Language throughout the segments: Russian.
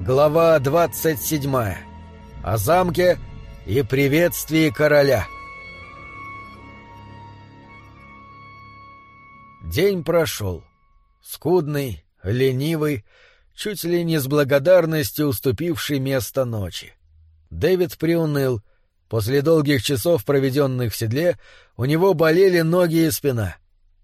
Глава 27. О замке и приветствии короля. День прошел. Скудный, ленивый, чуть ли не с благодарностью уступивший место ночи. Дэвид приуныл. После долгих часов, проведенных в седле, у него болели ноги и спина.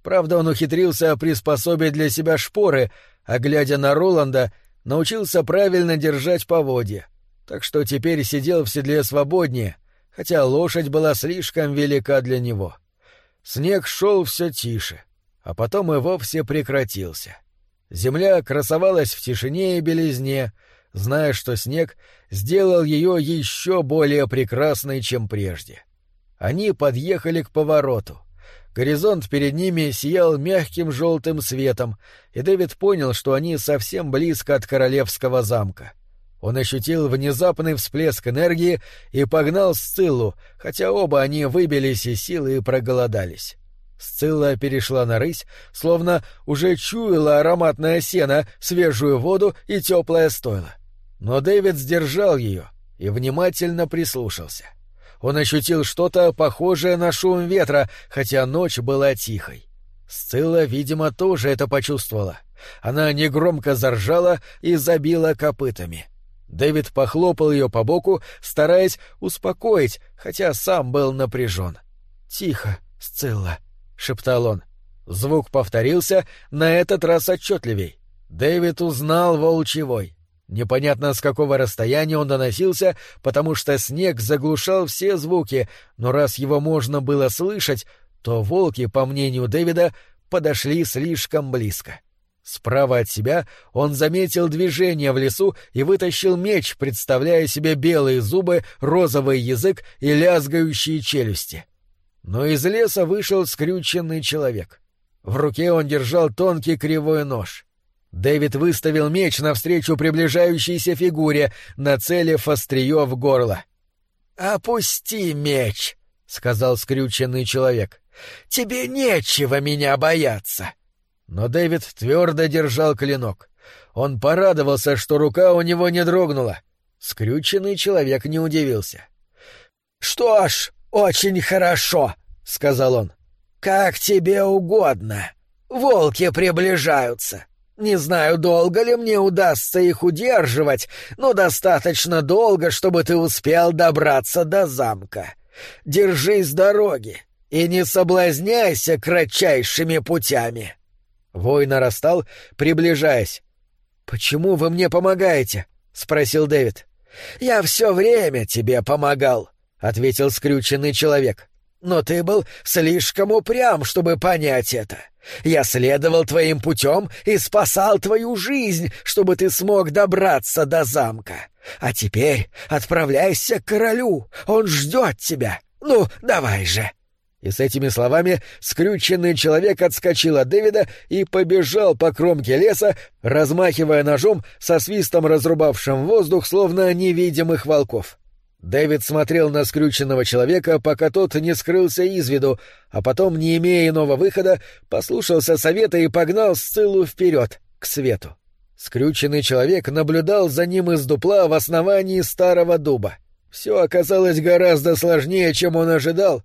Правда, он ухитрился приспособить для себя шпоры, а, глядя на Роланда, научился правильно держать поводья, так что теперь сидел в седле свободнее, хотя лошадь была слишком велика для него. Снег шел все тише, а потом и вовсе прекратился. Земля красовалась в тишине и белизне, зная, что снег сделал ее еще более прекрасной, чем прежде. Они подъехали к повороту. Горизонт перед ними сиял мягким желтым светом, и Дэвид понял, что они совсем близко от королевского замка. Он ощутил внезапный всплеск энергии и погнал Сциллу, хотя оба они выбились из силы и проголодались. Сцилла перешла на рысь, словно уже чуяла ароматное сено, свежую воду и теплое стойло. Но Дэвид сдержал ее и внимательно прислушался. Он ощутил что-то похожее на шум ветра, хотя ночь была тихой. Сцилла, видимо, тоже это почувствовала. Она негромко заржала и забила копытами. Дэвид похлопал ее по боку, стараясь успокоить, хотя сам был напряжен. «Тихо, Сцилла», — шептал он. Звук повторился, на этот раз отчетливей. Дэвид узнал волчий Непонятно, с какого расстояния он доносился, потому что снег заглушал все звуки, но раз его можно было слышать, то волки, по мнению Дэвида, подошли слишком близко. Справа от себя он заметил движение в лесу и вытащил меч, представляя себе белые зубы, розовый язык и лязгающие челюсти. Но из леса вышел скрюченный человек. В руке он держал тонкий кривой нож. Дэвид выставил меч навстречу приближающейся фигуре, нацелив острие в горло. «Опусти меч», — сказал скрюченный человек. «Тебе нечего меня бояться». Но Дэвид твердо держал клинок. Он порадовался, что рука у него не дрогнула. Скрюченный человек не удивился. «Что ж, очень хорошо», — сказал он. «Как тебе угодно. Волки приближаются. Не знаю, долго ли мне удастся их удерживать, но достаточно долго, чтобы ты успел добраться до замка. Держись дороги и не соблазняйся кратчайшими путями. Вой нарастал, приближаясь. «Почему вы мне помогаете?» — спросил Дэвид. «Я все время тебе помогал», — ответил скрюченный человек. «Но ты был слишком упрям, чтобы понять это. Я следовал твоим путем и спасал твою жизнь, чтобы ты смог добраться до замка. А теперь отправляйся к королю, он ждет тебя. Ну, давай же!» И с этими словами скрюченный человек отскочил от Дэвида и побежал по кромке леса, размахивая ножом со свистом разрубавшим воздух, словно невидимых волков. Дэвид смотрел на скрюченного человека, пока тот не скрылся из виду, а потом, не имея иного выхода, послушался совета и погнал Сциллу вперед, к свету. Скрюченный человек наблюдал за ним из дупла в основании старого дуба. Все оказалось гораздо сложнее, чем он ожидал,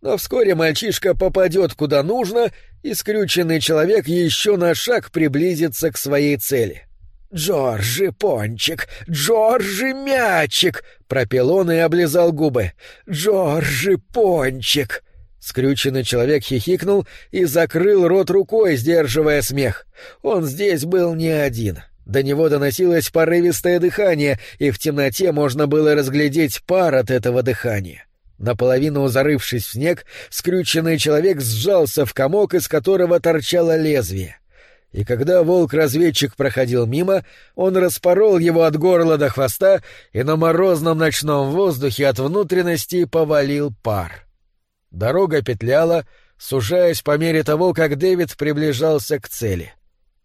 но вскоре мальчишка попадет куда нужно, и скрюченный человек еще на шаг приблизится к своей цели. «Джорджи Пончик! Джорджи Мячик!» — пропел он и облизал губы. «Джорджи Пончик!» Скрюченный человек хихикнул и закрыл рот рукой, сдерживая смех. Он здесь был не один. До него доносилось порывистое дыхание, и в темноте можно было разглядеть пар от этого дыхания. Наполовину зарывшись в снег, скрюченный человек сжался в комок, из которого торчало лезвие и когда волк-разведчик проходил мимо, он распорол его от горла до хвоста, и на морозном ночном воздухе от внутренности повалил пар. Дорога петляла, сужаясь по мере того, как Дэвид приближался к цели.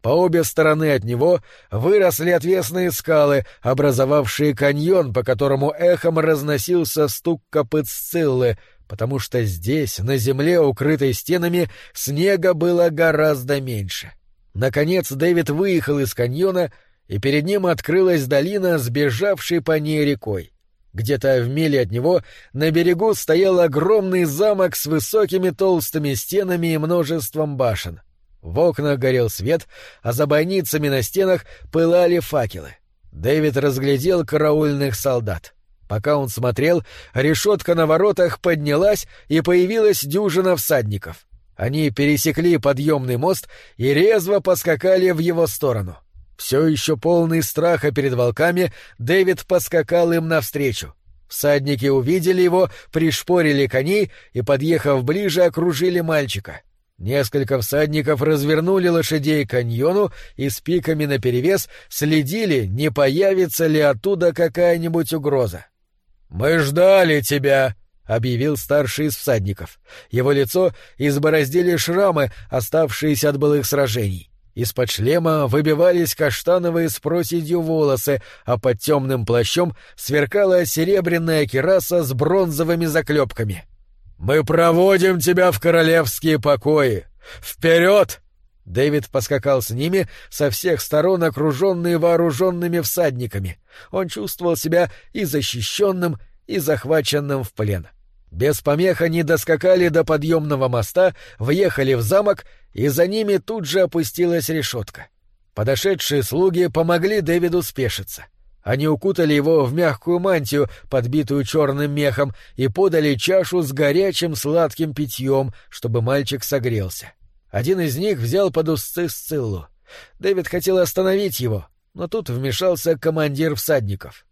По обе стороны от него выросли отвесные скалы, образовавшие каньон, по которому эхом разносился стук копыт Сциллы, потому что здесь, на земле, укрытой стенами, снега было гораздо меньше. — Наконец Дэвид выехал из каньона и перед ним открылась долина, сбежавшей по ней рекой. Где-то в миле от него на берегу стоял огромный замок с высокими толстыми стенами и множеством башен. В окнах горел свет, а за бойницами на стенах пылали факелы. Дэвид разглядел караульных солдат. Пока он смотрел, решетка на воротах поднялась, и появилась дюжина всадников. Они пересекли подъемный мост и резво поскакали в его сторону. Все еще полный страха перед волками, Дэвид поскакал им навстречу. Всадники увидели его, пришпорили коней и, подъехав ближе, окружили мальчика. Несколько всадников развернули лошадей к каньону и с пиками наперевес следили, не появится ли оттуда какая-нибудь угроза. «Мы ждали тебя!» — объявил старший из всадников. Его лицо избороздили шрамы, оставшиеся от былых сражений. Из-под шлема выбивались каштановые с проседью волосы, а под темным плащом сверкала серебряная кираса с бронзовыми заклепками. «Мы проводим тебя в королевские покои! Вперед!» Дэвид поскакал с ними, со всех сторон окруженный вооруженными всадниками. Он чувствовал себя и защищенным, и захваченным в плен. Без помех они доскакали до подъемного моста, въехали в замок, и за ними тут же опустилась решетка. Подошедшие слуги помогли Дэвиду спешиться. Они укутали его в мягкую мантию, подбитую черным мехом, и подали чашу с горячим сладким питьем, чтобы мальчик согрелся. Один из них взял под узцы Сциллу. Дэвид хотел остановить его, но тут вмешался командир всадников.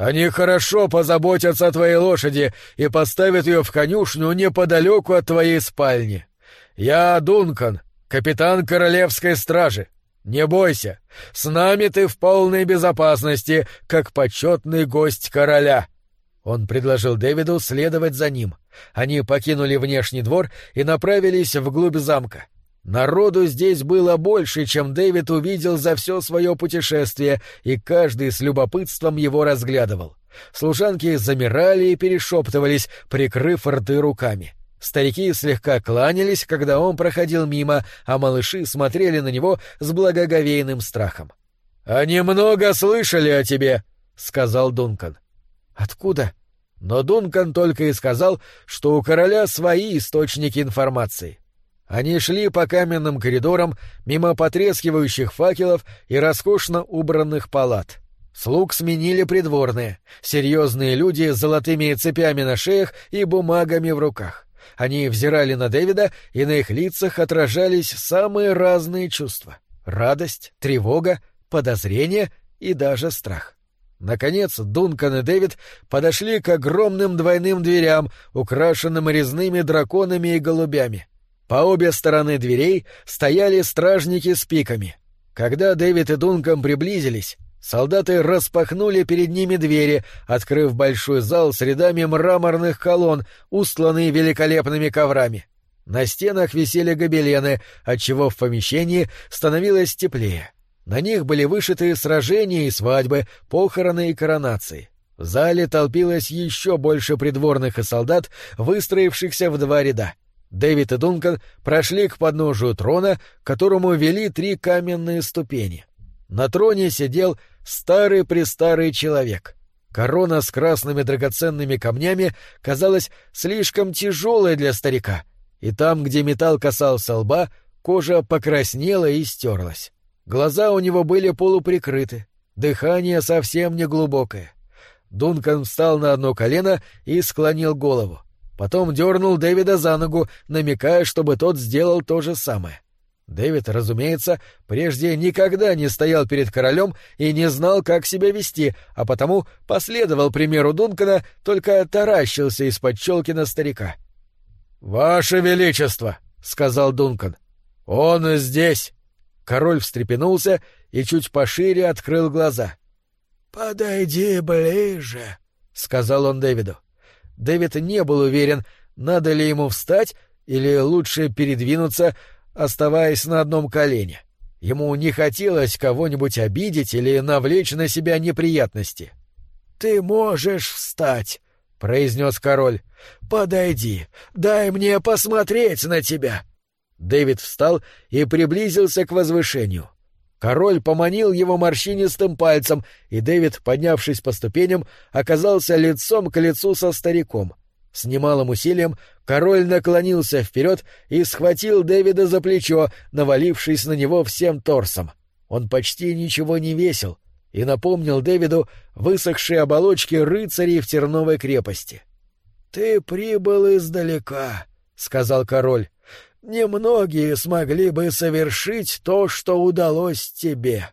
«Они хорошо позаботятся о твоей лошади и поставят ее в конюшню неподалеку от твоей спальни. Я Дункан, капитан королевской стражи. Не бойся, с нами ты в полной безопасности, как почетный гость короля. Он предложил Дэвиду следовать за ним. Они покинули внешний двор и направились вглубь замка. Народу здесь было больше, чем Дэвид увидел за все свое путешествие, и каждый с любопытством его разглядывал. Служанки замирали и перешептывались, прикрыв рты руками. Старики слегка кланялись, когда он проходил мимо, а малыши смотрели на него с благоговейным страхом. «Они много слышали о тебе», — сказал Дункан. «Откуда?» Но Дункан только и сказал, что у короля свои источники информации. Они шли по каменным коридорам, мимо потрескивающих факелов и роскошно убранных палат. Слуг сменили придворные, серьезные люди с золотыми цепями на шеях и бумагами в руках. Они взирали на Дэвида, и на их лицах отражались самые разные чувства — радость, тревога, подозрение и даже страх. Наконец Дункан и Дэвид подошли к огромным двойным дверям, украшенным резными драконами и голубями. По обе стороны дверей стояли стражники с пиками. Когда Дэвид и Дункан приблизились, Солдаты распахнули перед ними двери, открыв большой зал с рядами мраморных колонн, устланный великолепными коврами. На стенах висели гобелены, отчего в помещении становилось теплее. На них были вышиты сражения и свадьбы, похороны и коронации. В зале толпилось еще больше придворных и солдат, выстроившихся в два ряда. Дэвид и Дункан прошли к подножию трона, к которому вели три каменные ступени. На троне сидел старый-престарый человек. Корона с красными драгоценными камнями казалась слишком тяжелой для старика, и там, где металл касался лба, кожа покраснела и стерлась. Глаза у него были полуприкрыты, дыхание совсем не глубокое. Дункан встал на одно колено и склонил голову. Потом дернул Дэвида за ногу, намекая, чтобы тот сделал то же самое. Дэвид, разумеется, прежде никогда не стоял перед королем и не знал, как себя вести, а потому последовал примеру Дункана, только таращился из-под челки на старика. «Ваше Величество!» — сказал Дункан. «Он здесь!» Король встрепенулся и чуть пошире открыл глаза. «Подойди ближе», — сказал он Дэвиду. Дэвид не был уверен, надо ли ему встать или лучше передвинуться, оставаясь на одном колене. Ему не хотелось кого-нибудь обидеть или навлечь на себя неприятности. «Ты можешь встать», — произнес король. «Подойди, дай мне посмотреть на тебя». Дэвид встал и приблизился к возвышению. Король поманил его морщинистым пальцем, и Дэвид, поднявшись по ступеням, оказался лицом к лицу со стариком. С немалым усилием король наклонился вперед и схватил Дэвида за плечо, навалившись на него всем торсом. Он почти ничего не весил и напомнил Дэвиду высохшие оболочки рыцарей в Терновой крепости. — Ты прибыл издалека, — сказал король. Немногие смогли бы совершить то, что удалось тебе.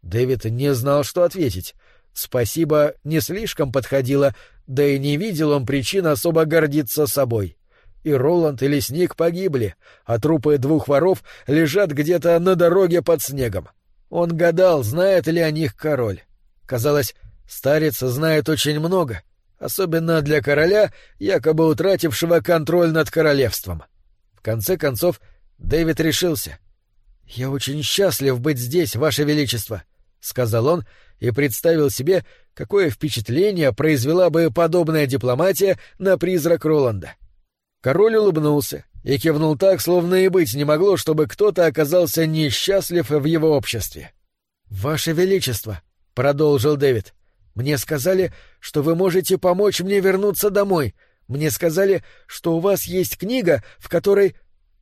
Дэвид не знал, что ответить. Спасибо не слишком подходило, да и не видел он причин особо гордиться собой. И Роланд, и лесник погибли, а трупы двух воров лежат где-то на дороге под снегом. Он гадал, знает ли о них король. Казалось, старец знает очень много, особенно для короля, якобы утратившего контроль над королевством. — в конце концов, Дэвид решился. «Я очень счастлив быть здесь, Ваше Величество», — сказал он и представил себе, какое впечатление произвела бы подобная дипломатия на призрак Роланда. Король улыбнулся и кивнул так, словно и быть не могло, чтобы кто-то оказался несчастлив в его обществе. «Ваше Величество», — продолжил Дэвид, — «мне сказали, что вы можете помочь мне вернуться домой, мне сказали, что у вас есть книга, в которой...»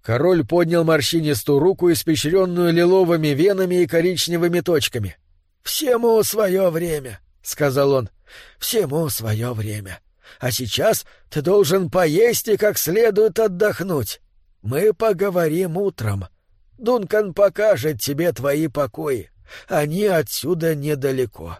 Король поднял морщинистую руку, испещренную лиловыми венами и коричневыми точками. «Всему свое время», — сказал он. «Всему свое время. А сейчас ты должен поесть и как следует отдохнуть. Мы поговорим утром. Дункан покажет тебе твои покои. Они отсюда недалеко».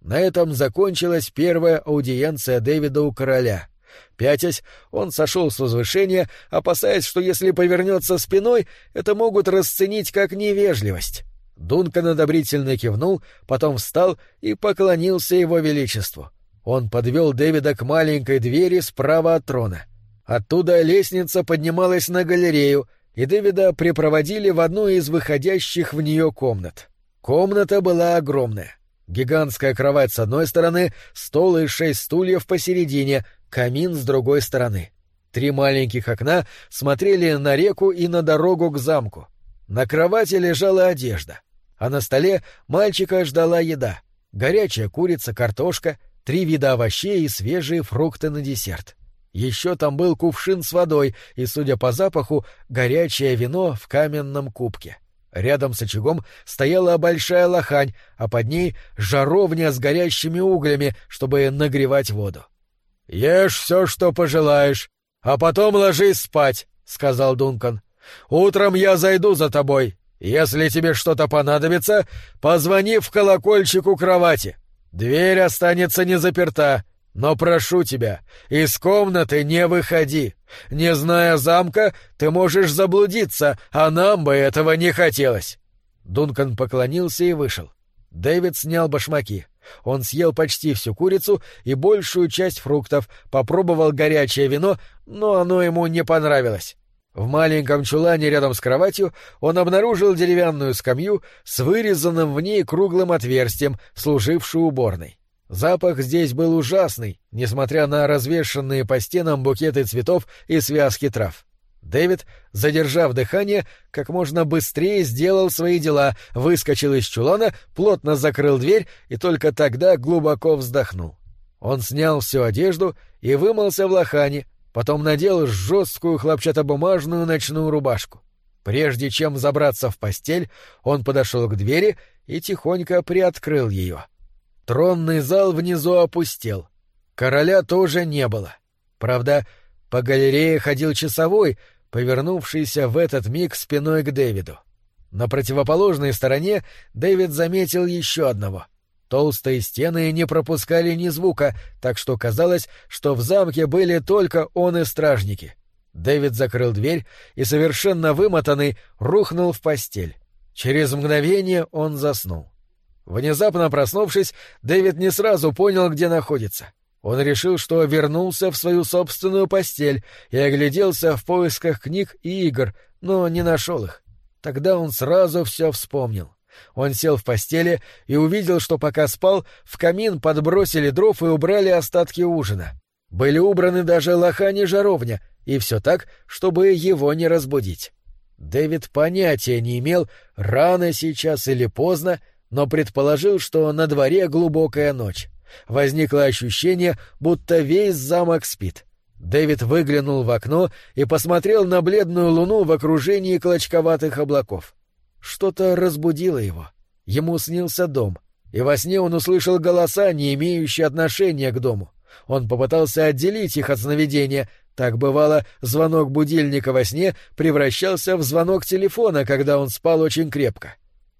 На этом закончилась первая аудиенция Дэвида у короля — Пятясь, он сошел с возвышения, опасаясь, что если повернется спиной, это могут расценить как невежливость. Дункан одобрительно кивнул, потом встал и поклонился его величеству. Он подвел Дэвида к маленькой двери справа от трона. Оттуда лестница поднималась на галерею, и Дэвида припроводили в одну из выходящих в нее комнат. Комната была огромная. Гигантская кровать с одной стороны, стол и шесть стульев посередине, камин с другой стороны. Три маленьких окна смотрели на реку и на дорогу к замку. На кровати лежала одежда, а на столе мальчика ждала еда. Горячая курица, картошка, три вида овощей и свежие фрукты на десерт. Еще там был кувшин с водой и, судя по запаху, горячее вино в каменном кубке. Рядом с очагом стояла большая лохань, а под ней жаровня с горящими углями, чтобы нагревать воду. — Ешь все, что пожелаешь, а потом ложись спать, — сказал Дункан. — Утром я зайду за тобой. Если тебе что-то понадобится, позвони в колокольчик у кровати. Дверь останется не заперта. Но прошу тебя, из комнаты не выходи. Не зная замка, ты можешь заблудиться, а нам бы этого не хотелось. Дункан поклонился и вышел. Дэвид снял башмаки. Он съел почти всю курицу и большую часть фруктов, попробовал горячее вино, но оно ему не понравилось. В маленьком чулане рядом с кроватью он обнаружил деревянную скамью с вырезанным в ней круглым отверстием, служившую уборной. Запах здесь был ужасный, несмотря на развешанные по стенам букеты цветов и связки трав. Дэвид, задержав дыхание, как можно быстрее сделал свои дела, выскочил из чулана, плотно закрыл дверь и только тогда глубоко вздохнул. Он снял всю одежду и вымылся в лохане, потом надел жесткую хлопчатобумажную ночную рубашку. Прежде чем забраться в постель, он подошел к двери и тихонько приоткрыл ее. Тронный зал внизу опустел. Короля тоже не было. Правда, по галерее ходил часовой, повернувшийся в этот миг спиной к Дэвиду. На противоположной стороне Дэвид заметил еще одного. Толстые стены не пропускали ни звука, так что казалось, что в замке были только он и стражники. Дэвид закрыл дверь и, совершенно вымотанный, рухнул в постель. Через мгновение он заснул. Внезапно проснувшись, Дэвид не сразу понял, где находится. Он решил, что вернулся в свою собственную постель и огляделся в поисках книг и игр, но не нашел их. Тогда он сразу все вспомнил. Он сел в постели и увидел, что пока спал, в камин подбросили дров и убрали остатки ужина. Были убраны даже лохань и жаровня, и все так, чтобы его не разбудить. Дэвид понятия не имел, рано сейчас или поздно, но предположил, что на дворе глубокая ночь. Возникло ощущение, будто весь замок спит. Дэвид выглянул в окно и посмотрел на бледную луну в окружении клочковатых облаков. Что-то разбудило его. Ему снился дом, и во сне он услышал голоса, не имеющие отношения к дому. Он попытался отделить их от сновидения. Так бывало, звонок будильника во сне превращался в звонок телефона, когда он спал очень крепко.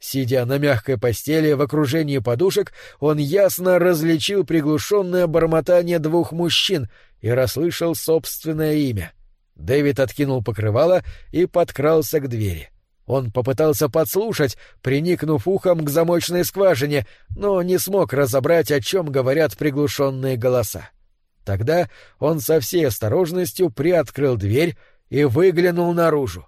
Сидя на мягкой постели в окружении подушек, он ясно различил приглушенное бормотание двух мужчин и расслышал собственное имя. Дэвид откинул покрывало и подкрался к двери. Он попытался подслушать, приникнув ухом к замочной скважине, но не смог разобрать, о чем говорят приглушенные голоса. Тогда он со всей осторожностью приоткрыл дверь и выглянул наружу.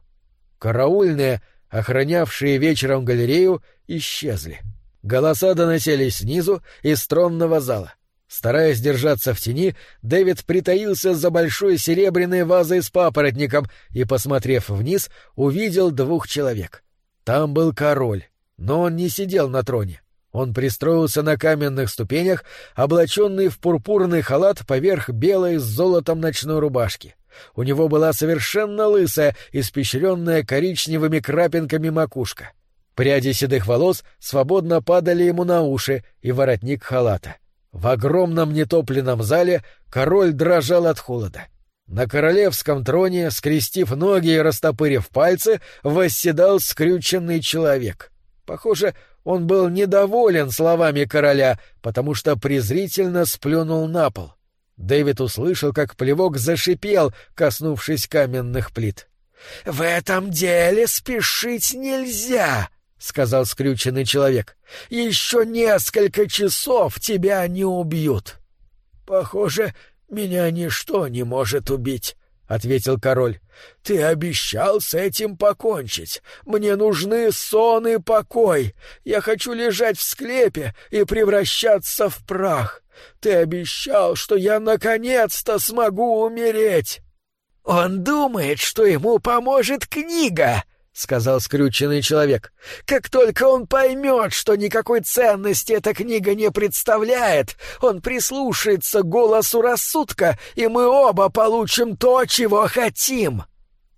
Караульные, охранявшие вечером галерею, исчезли. Голоса доносились снизу, из тронного зала. Стараясь держаться в тени, Дэвид притаился за большой серебряной вазой с папоротником и, посмотрев вниз, увидел двух человек. Там был король, но он не сидел на троне. Он пристроился на каменных ступенях, облаченный в пурпурный халат поверх белой с золотом ночной рубашки. У него была совершенно лысая, испещренная коричневыми крапинками макушка. Пряди седых волос свободно падали ему на уши и воротник халата. В огромном нетопленном зале король дрожал от холода. На королевском троне, скрестив ноги и растопырив пальцы, восседал скрюченный человек. Похоже, он был недоволен словами короля, потому что презрительно сплюнул на пол. Дэвид услышал, как плевок зашипел, коснувшись каменных плит. — В этом деле спешить нельзя! — сказал скрюченный человек. — Еще несколько часов тебя не убьют. — Похоже, меня ничто не может убить, — ответил король. — Ты обещал с этим покончить. Мне нужны сон и покой. Я хочу лежать в склепе и превращаться в прах. Ты обещал, что я наконец-то смогу умереть. — Он думает, что ему поможет книга, — сказал скрюченный человек. «Как только он поймет, что никакой ценности эта книга не представляет, он прислушается к голосу рассудка, и мы оба получим то, чего хотим».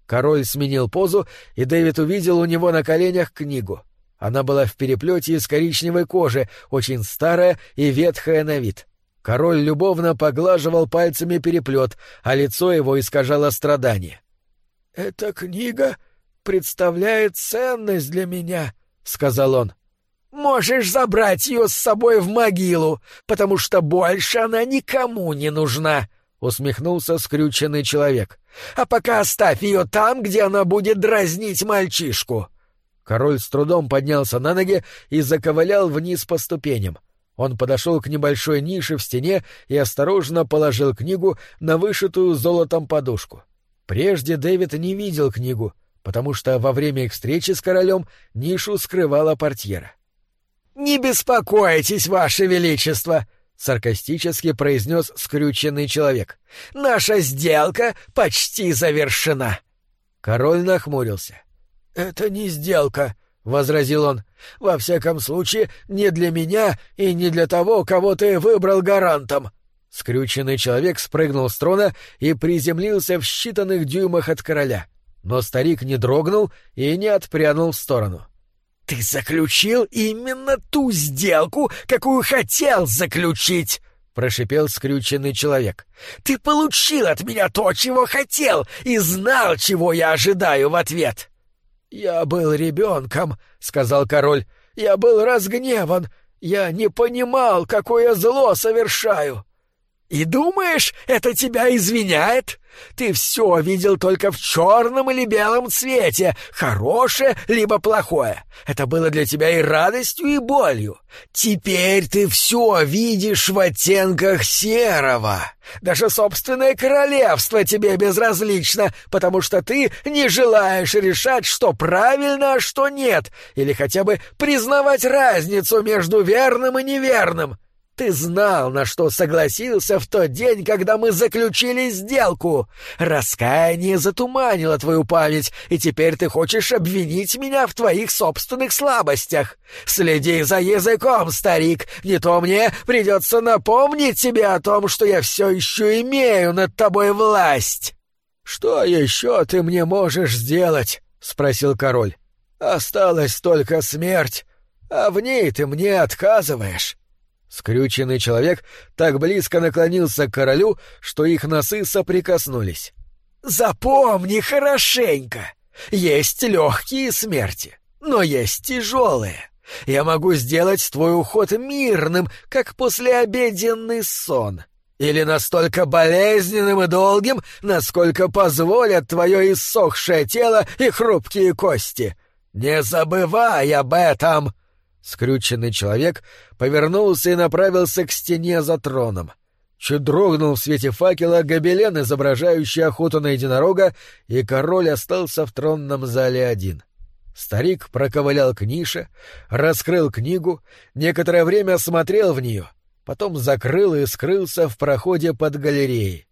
Король сменил позу, и Дэвид увидел у него на коленях книгу. Она была в переплете из коричневой кожи, очень старая и ветхая на вид. Король любовно поглаживал пальцами переплет, а лицо его искажало страдание. «Эта книга представляет ценность для меня», — сказал он. «Можешь забрать ее с собой в могилу, потому что больше она никому не нужна», — усмехнулся скрюченный человек. «А пока оставь ее там, где она будет дразнить мальчишку». Король с трудом поднялся на ноги и заковылял вниз по ступеням. Он подошел к небольшой нише в стене и осторожно положил книгу на вышитую золотом подушку. Прежде Дэвид не видел книгу — потому что во время их встречи с королем нишу скрывала портьера. «Не беспокойтесь, ваше величество!» — саркастически произнес скрюченный человек. «Наша сделка почти завершена!» Король нахмурился. «Это не сделка», — возразил он. «Во всяком случае, не для меня и не для того, кого ты выбрал гарантом». Скрюченный человек спрыгнул с трона и приземлился в считанных дюймах от короля — но старик не дрогнул и не отпрянул в сторону. «Ты заключил именно ту сделку, какую хотел заключить!» — прошипел скрюченный человек. «Ты получил от меня то, чего хотел, и знал, чего я ожидаю в ответ!» «Я был ребенком», — сказал король. «Я был разгневан. Я не понимал, какое зло совершаю». «И думаешь, это тебя извиняет? Ты все видел только в черном или белом цвете, хорошее либо плохое. Это было для тебя и радостью, и болью. Теперь ты все видишь в оттенках серого. Даже собственное королевство тебе безразлично, потому что ты не желаешь решать, что правильно, а что нет, или хотя бы признавать разницу между верным и неверным». Ты знал, на что согласился в тот день, когда мы заключили сделку. Раскаяние затуманило твою память, и теперь ты хочешь обвинить меня в твоих собственных слабостях. Следи за языком, старик, не то мне придется напомнить тебе о том, что я все еще имею над тобой власть». «Что еще ты мне можешь сделать?» — спросил король. «Осталась только смерть, а в ней ты мне отказываешь». Скрюченный человек так близко наклонился к королю, что их носы соприкоснулись. «Запомни хорошенько! Есть легкие смерти, но есть тяжелые. Я могу сделать твой уход мирным, как послеобеденный сон, или настолько болезненным и долгим, насколько позволят твое иссохшее тело и хрупкие кости. Не забывай об этом!» Скрюченный человек повернулся и направился к стене за троном. Чуть дрогнул в свете факела гобелен, изображающий охоту на единорога, и король остался в тронном зале один. Старик проковылял к нише, раскрыл книгу, некоторое время смотрел в нее, потом закрыл и скрылся в проходе под галереей.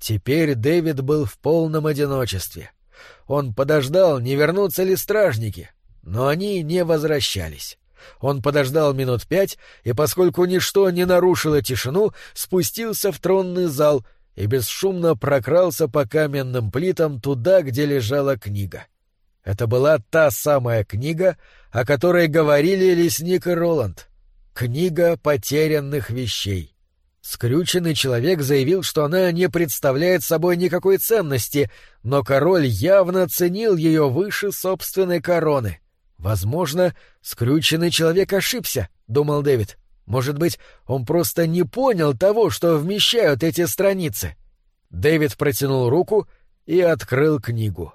Теперь Дэвид был в полном одиночестве. Он подождал, не вернутся ли стражники, но они не возвращались. Он подождал минут пять, и, поскольку ничто не нарушило тишину, спустился в тронный зал и бесшумно прокрался по каменным плитам туда, где лежала книга. Это была та самая книга, о которой говорили лесник и Роланд. Книга потерянных вещей. Скрюченный человек заявил, что она не представляет собой никакой ценности, но король явно ценил ее выше собственной короны — «Возможно, скрюченный человек ошибся», — думал Дэвид. «Может быть, он просто не понял того, что вмещают эти страницы». Дэвид протянул руку и открыл книгу.